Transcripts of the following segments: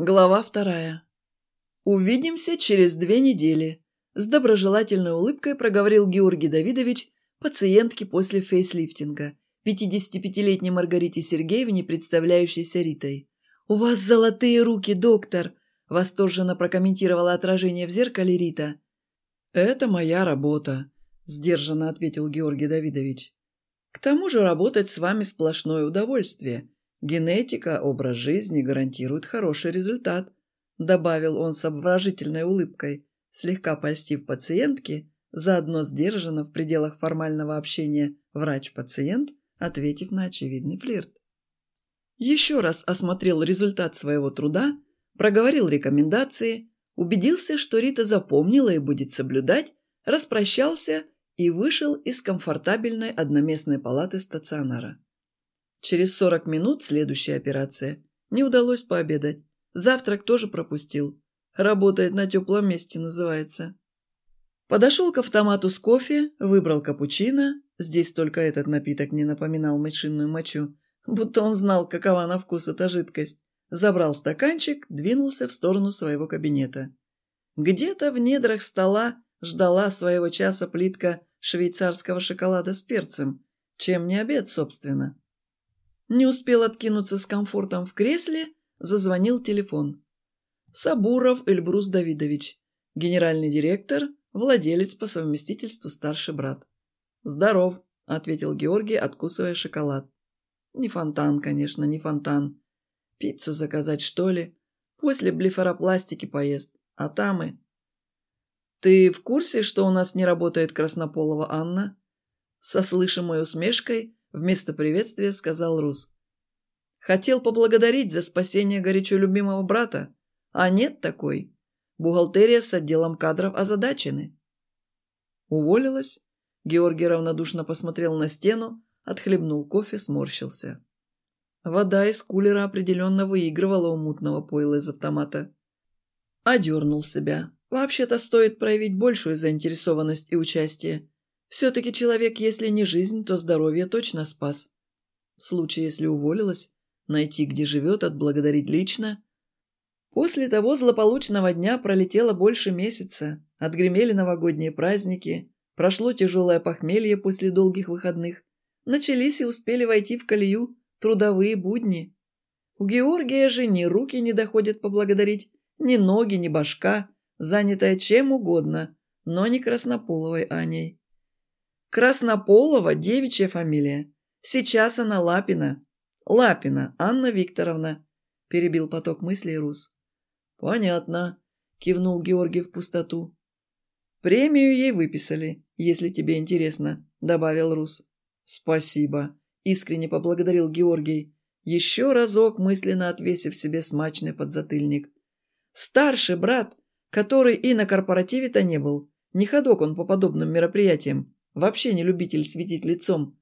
Глава вторая. «Увидимся через две недели», – с доброжелательной улыбкой проговорил Георгий Давидович пациентке после фейслифтинга, 55-летней Маргарите Сергеевне, представляющейся Ритой. «У вас золотые руки, доктор!» – восторженно прокомментировала отражение в зеркале Рита. «Это моя работа», – сдержанно ответил Георгий Давидович. «К тому же работать с вами сплошное удовольствие. Генетика, образ жизни гарантирует хороший результат», добавил он с обворожительной улыбкой, слегка польстив пациентке, заодно сдержанно в пределах формального общения врач-пациент, ответив на очевидный флирт. Еще раз осмотрел результат своего труда, проговорил рекомендации, убедился, что Рита запомнила и будет соблюдать, распрощался и вышел из комфортабельной одноместной палаты стационара. Через 40 минут следующая операция. Не удалось пообедать. Завтрак тоже пропустил. Работает на теплом месте, называется. Подошел к автомату с кофе, выбрал капучино. Здесь только этот напиток не напоминал мышиную мочу. Будто он знал, какова на вкус эта жидкость. Забрал стаканчик, двинулся в сторону своего кабинета. Где-то в недрах стола ждала своего часа плитка швейцарского шоколада с перцем. Чем не обед, собственно. Не успел откинуться с комфортом в кресле, зазвонил телефон. Сабуров Эльбрус Давидович, генеральный директор, владелец по совместительству старший брат. «Здоров», — ответил Георгий, откусывая шоколад. «Не фонтан, конечно, не фонтан. Пиццу заказать, что ли? После блефаропластики поест. А там и...» «Ты в курсе, что у нас не работает Краснополова Анна?» Со слышимой усмешкой Вместо приветствия сказал Рус. Хотел поблагодарить за спасение горячо любимого брата, а нет такой. Бухгалтерия с отделом кадров озадачены. Уволилась? Георгий равнодушно посмотрел на стену, отхлебнул кофе, сморщился. Вода из кулера определенно выигрывала у мутного пойла из автомата. Одернул себя. Вообще-то стоит проявить большую заинтересованность и участие. Все-таки человек, если не жизнь, то здоровье точно спас. В случае, если уволилась, найти, где живет, отблагодарить лично. После того злополучного дня пролетело больше месяца, отгремели новогодние праздники, прошло тяжелое похмелье после долгих выходных, начались и успели войти в колею трудовые будни. У Георгия же ни руки не доходят поблагодарить, ни ноги, ни башка, занятая чем угодно, но не Краснополовой Аней. Краснополова – девичья фамилия. Сейчас она Лапина. Лапина Анна Викторовна, перебил поток мыслей Рус. Понятно, кивнул Георгий в пустоту. Премию ей выписали, если тебе интересно, добавил Рус. Спасибо, искренне поблагодарил Георгий, еще разок мысленно отвесив себе смачный подзатыльник. Старший брат, который и на корпоративе-то не был, не ходок он по подобным мероприятиям, Вообще не любитель светить лицом.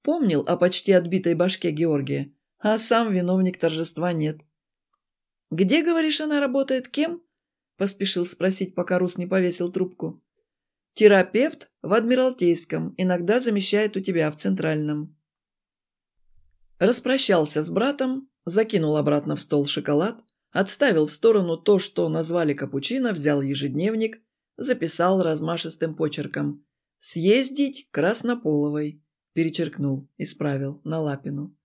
Помнил о почти отбитой башке Георгия, а сам виновник торжества нет. «Где, говоришь, она работает? Кем?» – поспешил спросить, пока Рус не повесил трубку. «Терапевт в Адмиралтейском, иногда замещает у тебя в Центральном». Распрощался с братом, закинул обратно в стол шоколад, отставил в сторону то, что назвали капучино, взял ежедневник, записал размашистым почерком. «Съездить Краснополовой», – перечеркнул, исправил, на Лапину.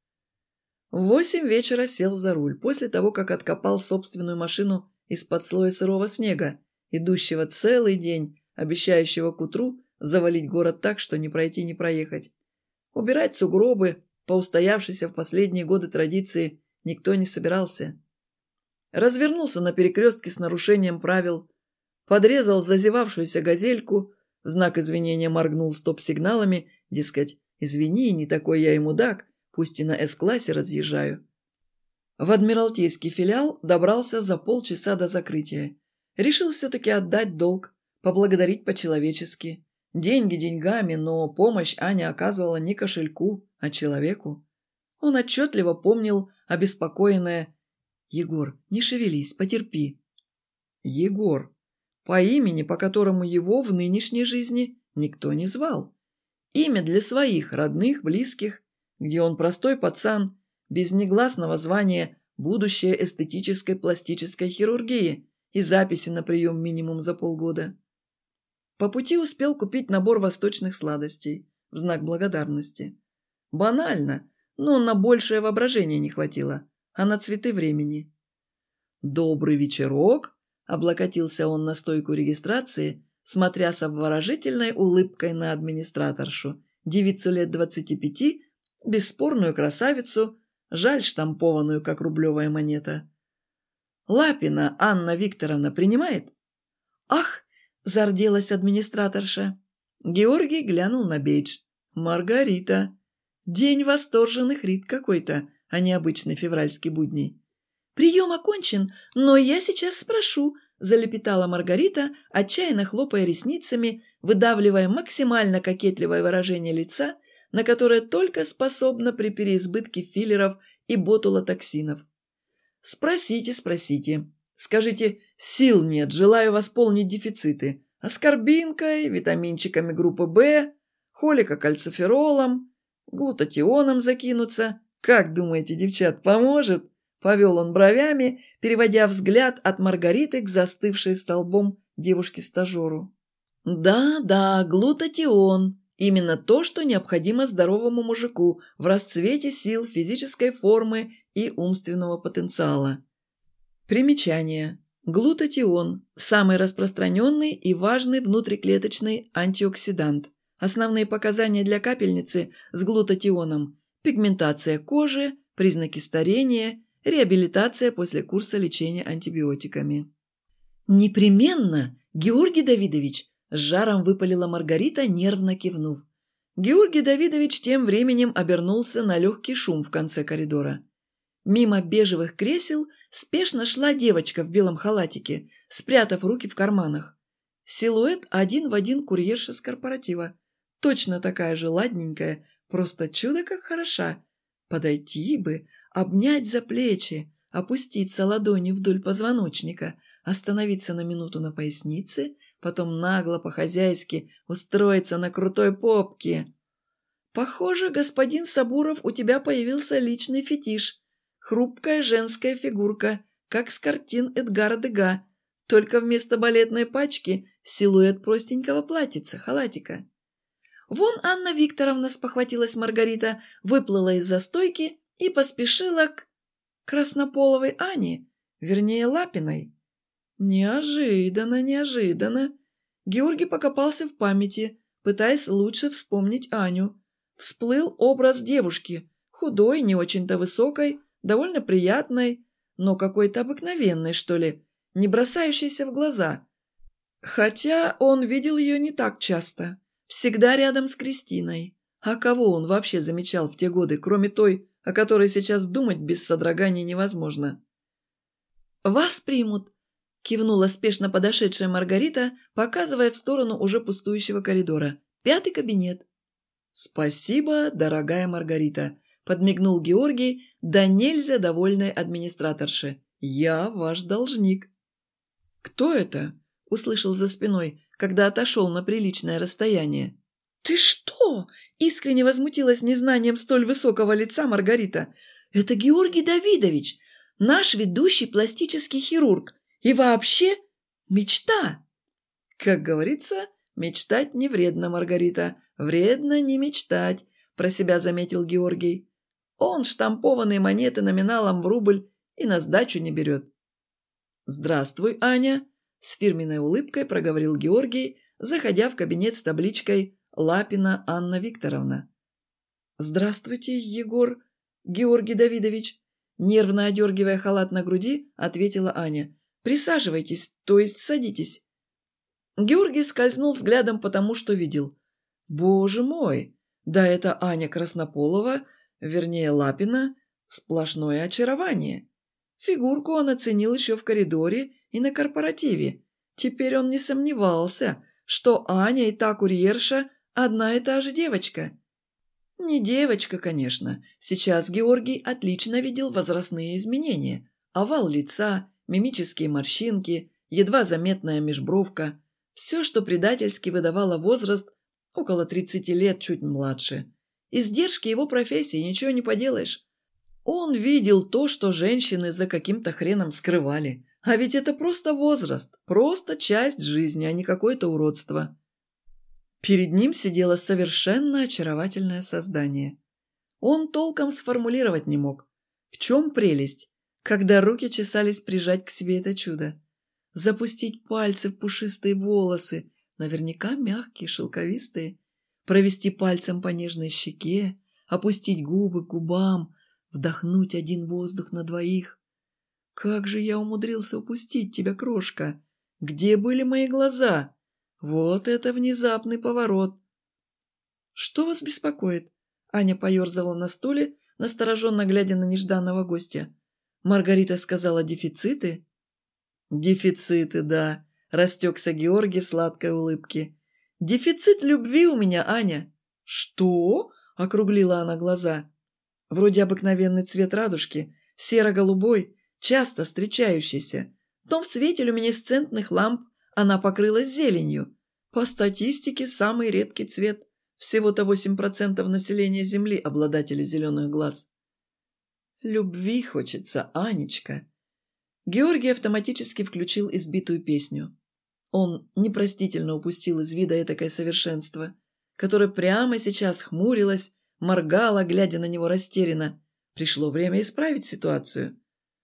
В восемь вечера сел за руль, после того, как откопал собственную машину из-под слоя сырого снега, идущего целый день, обещающего к утру завалить город так, что не пройти, не проехать. Убирать сугробы, по устоявшейся в последние годы традиции, никто не собирался. Развернулся на перекрестке с нарушением правил, подрезал зазевавшуюся газельку, в знак извинения моргнул стоп-сигналами, дескать, извини, не такой я и мудак, пусть и на С-классе разъезжаю. В адмиралтейский филиал добрался за полчаса до закрытия. Решил все-таки отдать долг, поблагодарить по-человечески. Деньги деньгами, но помощь Аня оказывала не кошельку, а человеку. Он отчетливо помнил обеспокоенное «Егор, не шевелись, потерпи». Егор, по имени, по которому его в нынешней жизни никто не звал. Имя для своих, родных, близких, где он простой пацан, без негласного звания будущее эстетической пластической хирургии и записи на прием минимум за полгода. По пути успел купить набор восточных сладостей в знак благодарности. Банально, но на большее воображение не хватило, а на цветы времени. «Добрый вечерок!» – облокотился он на стойку регистрации, смотря с обворожительной улыбкой на администраторшу, девицу лет двадцати пяти, бесспорную красавицу, жаль штампованную, как рублевая монета. «Лапина Анна Викторовна принимает?» «Ах!» – зарделась администраторша. Георгий глянул на бейдж. «Маргарита!» День восторженных рит какой-то, а не обычный февральский будний. «Прием окончен, но я сейчас спрошу», – залепетала Маргарита, отчаянно хлопая ресницами, выдавливая максимально кокетливое выражение лица, на которое только способно при переизбытке филлеров и ботулотоксинов. «Спросите, спросите. Скажите, сил нет, желаю восполнить дефициты. Аскорбинкой, витаминчиками группы В, холикокальциферолом, глутатионом закинуться. Как думаете, девчат, поможет?» Повел он бровями, переводя взгляд от Маргариты к застывшей столбом девушке-стажеру. «Да, да, глутатион. Именно то, что необходимо здоровому мужику в расцвете сил, физической формы и умственного потенциала». Примечание. Глутатион – самый распространенный и важный внутриклеточный антиоксидант. Основные показания для капельницы с глутатионом – пигментация кожи, признаки старения – реабилитация после курса лечения антибиотиками. «Непременно, Георгий Давидович!» – с жаром выпалила Маргарита, нервно кивнув. Георгий Давидович тем временем обернулся на легкий шум в конце коридора. Мимо бежевых кресел спешно шла девочка в белом халатике, спрятав руки в карманах. Силуэт один в один курьерша с корпоратива. Точно такая же ладненькая, просто чудо как хороша. Подойти бы, обнять за плечи, опуститься ладонью вдоль позвоночника, остановиться на минуту на пояснице, потом нагло по-хозяйски устроиться на крутой попке. «Похоже, господин Сабуров, у тебя появился личный фетиш. Хрупкая женская фигурка, как с картин Эдгара Дега, только вместо балетной пачки силуэт простенького платьица, халатика». «Вон Анна Викторовна», – спохватилась Маргарита, выплыла из застойки и поспешила к Краснополовой Ане, вернее Лапиной. Неожиданно, неожиданно. Георгий покопался в памяти, пытаясь лучше вспомнить Аню. Всплыл образ девушки, худой, не очень-то высокой, довольно приятной, но какой-то обыкновенной, что ли, не бросающейся в глаза. Хотя он видел ее не так часто, всегда рядом с Кристиной. А кого он вообще замечал в те годы, кроме той, о которой сейчас думать без содрогания невозможно. «Вас примут», – кивнула спешно подошедшая Маргарита, показывая в сторону уже пустующего коридора. «Пятый кабинет». «Спасибо, дорогая Маргарита», – подмигнул Георгий, да нельзя довольной администраторше. «Я ваш должник». «Кто это?» – услышал за спиной, когда отошел на приличное расстояние. «Ты что?» – искренне возмутилась незнанием столь высокого лица Маргарита. «Это Георгий Давидович, наш ведущий пластический хирург. И вообще мечта!» «Как говорится, мечтать не вредно, Маргарита. Вредно не мечтать», – про себя заметил Георгий. «Он штампованные монеты номиналом в рубль и на сдачу не берет». «Здравствуй, Аня», – с фирменной улыбкой проговорил Георгий, заходя в кабинет с табличкой Лапина Анна Викторовна. «Здравствуйте, Егор Георгий Давидович!» Нервно одергивая халат на груди, ответила Аня. «Присаживайтесь, то есть садитесь». Георгий скользнул взглядом потому, что видел. «Боже мой! Да это Аня Краснополова, вернее Лапина, сплошное очарование. Фигурку он оценил еще в коридоре и на корпоративе. Теперь он не сомневался, что Аня и та курьерша Одна и та же девочка. Не девочка, конечно. Сейчас Георгий отлично видел возрастные изменения. Овал лица, мимические морщинки, едва заметная межбровка. Все, что предательски выдавало возраст, около 30 лет, чуть младше. Издержки его профессии, ничего не поделаешь. Он видел то, что женщины за каким-то хреном скрывали. А ведь это просто возраст, просто часть жизни, а не какое-то уродство. Перед ним сидело совершенно очаровательное создание. Он толком сформулировать не мог. В чем прелесть, когда руки чесались прижать к себе это чудо? Запустить пальцы в пушистые волосы, наверняка мягкие, шелковистые, провести пальцем по нежной щеке, опустить губы к губам, вдохнуть один воздух на двоих. Как же я умудрился упустить тебя, крошка? Где были мои глаза? Вот это внезапный поворот. Что вас беспокоит? Аня поерзала на стуле, настороженно глядя на нежданного гостя. Маргарита сказала дефициты? Дефициты, да. Растекся Георгий в сладкой улыбке. Дефицит любви у меня, Аня. Что? Округлила она глаза. Вроде обыкновенный цвет радужки, серо-голубой, часто встречающийся. Но в свете люминесцентных ламп она покрылась зеленью. По статистике, самый редкий цвет. Всего-то 8% населения Земли обладатели зеленых глаз. Любви хочется, Анечка. Георгий автоматически включил избитую песню. Он непростительно упустил из вида этакое совершенство, которое прямо сейчас хмурилось, моргало, глядя на него растерянно. Пришло время исправить ситуацию.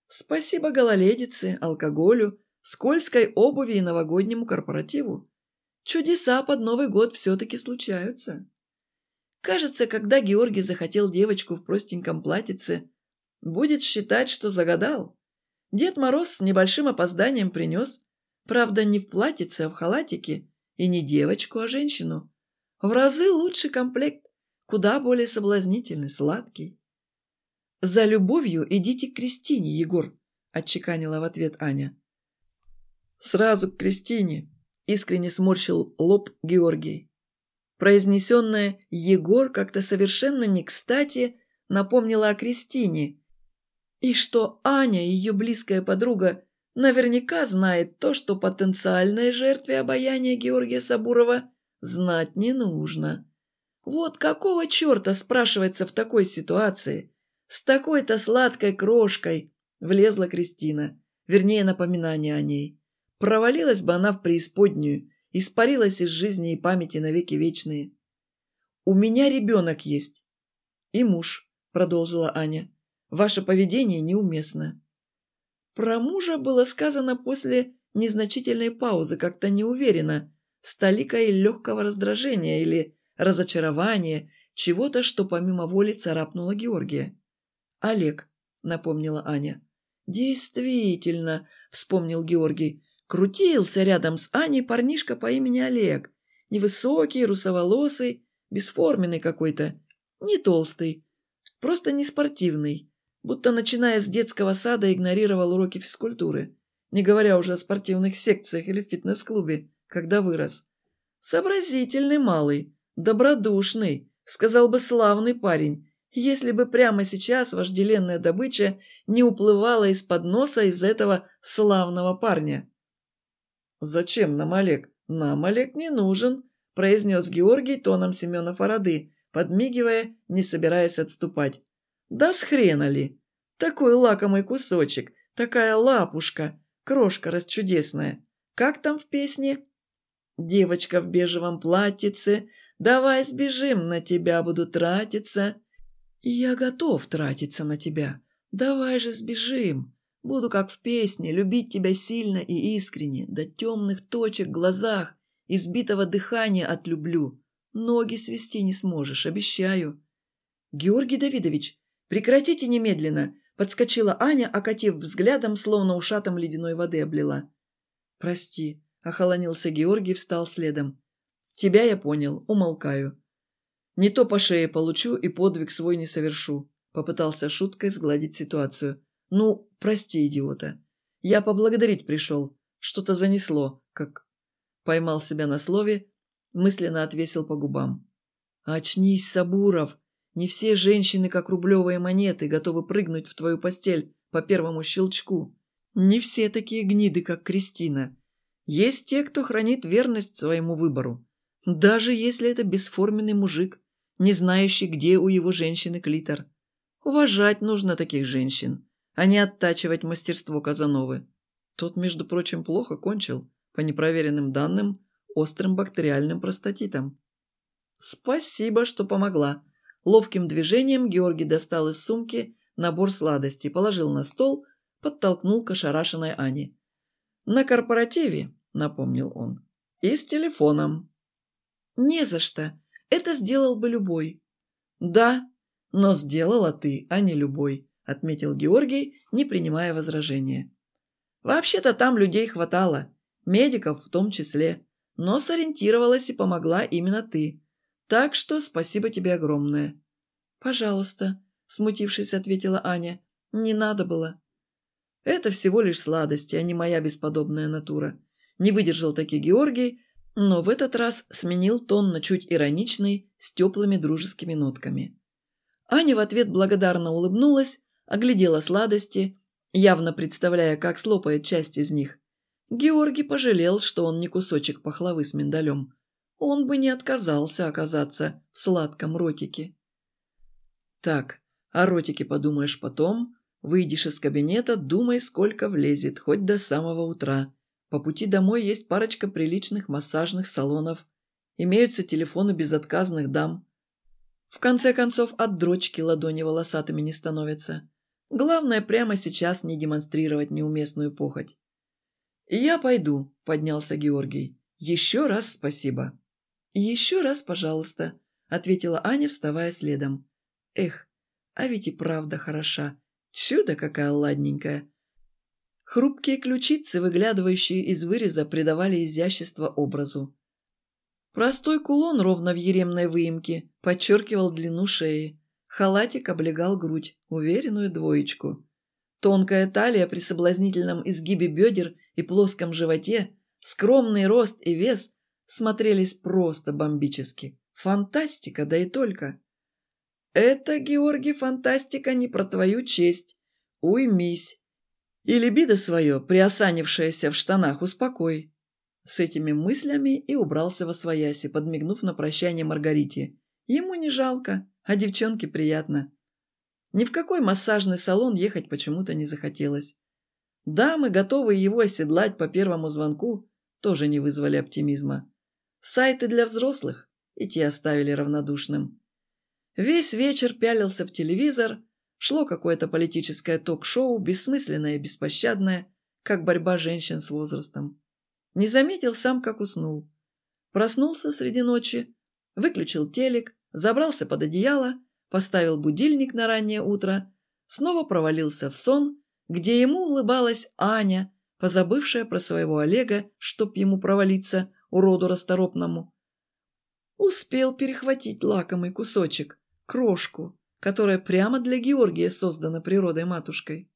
Спасибо гололедице, алкоголю, скользкой обуви и новогоднему корпоративу. Чудеса под Новый год все-таки случаются. Кажется, когда Георгий захотел девочку в простеньком платьице, будет считать, что загадал. Дед Мороз с небольшим опозданием принес, правда, не в платьице, а в халатике, и не девочку, а женщину. В разы лучший комплект, куда более соблазнительный, сладкий. «За любовью идите к Кристине, Егор», – отчеканила в ответ Аня. «Сразу к Кристине», – искренне сморщил лоб Георгий. Произнесенное «Егор» как-то совершенно не кстати напомнила о Кристине, и что Аня, ее близкая подруга, наверняка знает то, что потенциальной жертве обаяния Георгия Сабурова знать не нужно. Вот какого черта, спрашивается, в такой ситуации – с такой-то сладкой крошкой влезла Кристина, вернее, напоминание о ней. Провалилась бы она в преисподнюю, испарилась из жизни и памяти навеки вечные. «У меня ребенок есть. И муж», — продолжила Аня. «Ваше поведение неуместно». Про мужа было сказано после незначительной паузы, как-то неуверенно, с толикой легкого раздражения или разочарования, чего-то, что помимо воли царапнуло Георгия. «Олег», — напомнила Аня. «Действительно», — вспомнил Георгий. «Крутился рядом с Аней парнишка по имени Олег. Невысокий, русоволосый, бесформенный какой-то. Не толстый, просто не спортивный. Будто, начиная с детского сада, игнорировал уроки физкультуры. Не говоря уже о спортивных секциях или фитнес-клубе, когда вырос. Сообразительный малый, добродушный, сказал бы славный парень, если бы прямо сейчас вожделенная добыча не уплывала из-под носа из этого славного парня. «Зачем нам Олег? Нам Олег не нужен», – произнес Георгий тоном Семена Фарады, подмигивая, не собираясь отступать. «Да с хрена ли? Такой лакомый кусочек, такая лапушка, крошка расчудесная. Как там в песне?» «Девочка в бежевом платьице, давай сбежим, на тебя буду тратиться». «Я готов тратиться на тебя. Давай же сбежим. Буду, как в песне, любить тебя сильно и искренне, до темных точек в глазах, избитого дыхания отлюблю. Ноги свести не сможешь, обещаю». «Георгий Давидович, прекратите немедленно!» Подскочила Аня, окатив взглядом, словно ушатом ледяной воды облила. «Прости», — охолонился Георгий, встал следом. «Тебя я понял, умолкаю. Не то по шее получу и подвиг свой не совершу. Попытался шуткой сгладить ситуацию. Ну, прости, идиота. Я поблагодарить пришел. Что-то занесло, как... Поймал себя на слове, мысленно отвесил по губам. «Очнись, Сабуров! Не все женщины, как рублевые монеты, готовы прыгнуть в твою постель по первому щелчку. Не все такие гниды, как Кристина. Есть те, кто хранит верность своему выбору. Даже если это бесформенный мужик, не знающий, где у его женщины клитор. Уважать нужно таких женщин, а не оттачивать мастерство Казановы. Тот, между прочим, плохо кончил, по непроверенным данным, острым бактериальным простатитом. «Спасибо, что помогла». Ловким движением Георгий достал из сумки набор сладостей, положил на стол, подтолкнул к ошарашенной Ане. «На корпоративе», — напомнил он, — «и с телефоном». «Не за что. Это сделал бы любой». «Да, но сделала ты, а не любой», — отметил Георгий, не принимая возражения. «Вообще-то там людей хватало, медиков в том числе, но сориентировалась и помогла именно ты. Так что спасибо тебе огромное». «Пожалуйста», — смутившись, ответила Аня. «Не надо было». «Это всего лишь сладости, а не моя бесподобная натура». Не выдержал таки Георгий, но в этот раз сменил тон на чуть ироничный, с теплыми дружескими нотками. Аня в ответ благодарно улыбнулась, оглядела сладости, явно представляя, как слопает часть из них. Георгий пожалел, что он не кусочек пахлавы с миндалем он бы не отказался оказаться в сладком ротике. Так, о ротике подумаешь потом, выйдешь из кабинета, думай, сколько влезет, хоть до самого утра. По пути домой есть парочка приличных массажных салонов, имеются телефоны безотказных дам. В конце концов, от дрочки ладони волосатыми не становятся. Главное, прямо сейчас не демонстрировать неуместную похоть. «Я пойду», — поднялся Георгий. «Еще раз спасибо». «Еще раз, пожалуйста», — ответила Аня, вставая следом. «Эх, а ведь и правда хороша. Чудо какая ладненькая». Хрупкие ключицы, выглядывающие из выреза, придавали изящество образу. Простой кулон ровно в еремной выемке подчеркивал длину шеи. Халатик облегал грудь, уверенную двоечку. Тонкая талия при соблазнительном изгибе бедер и плоском животе, скромный рост и вес смотрелись просто бомбически. Фантастика, да и только. Это, Георгий, фантастика не про твою честь. Уймись. И либидо свое, приосанившееся в штанах, успокой. С этими мыслями и убрался во свояси, подмигнув на прощание Маргарите. Ему не жалко, а девчонке приятно. Ни в какой массажный салон ехать почему-то не захотелось. Дамы, готовые его оседлать по первому звонку, тоже не вызвали оптимизма. Сайты для взрослых и те оставили равнодушным. Весь вечер пялился в телевизор, шло какое-то политическое ток-шоу, бессмысленное и беспощадное, как борьба женщин с возрастом. Не заметил сам, как уснул. Проснулся среди ночи, выключил телек, забрался под одеяло, поставил будильник на раннее утро, снова провалился в сон, где ему улыбалась Аня, позабывшая про своего Олега, чтоб ему провалиться, уроду расторопному. Успел перехватить лакомый кусочек, крошку, которая прямо для Георгия создана природой-матушкой.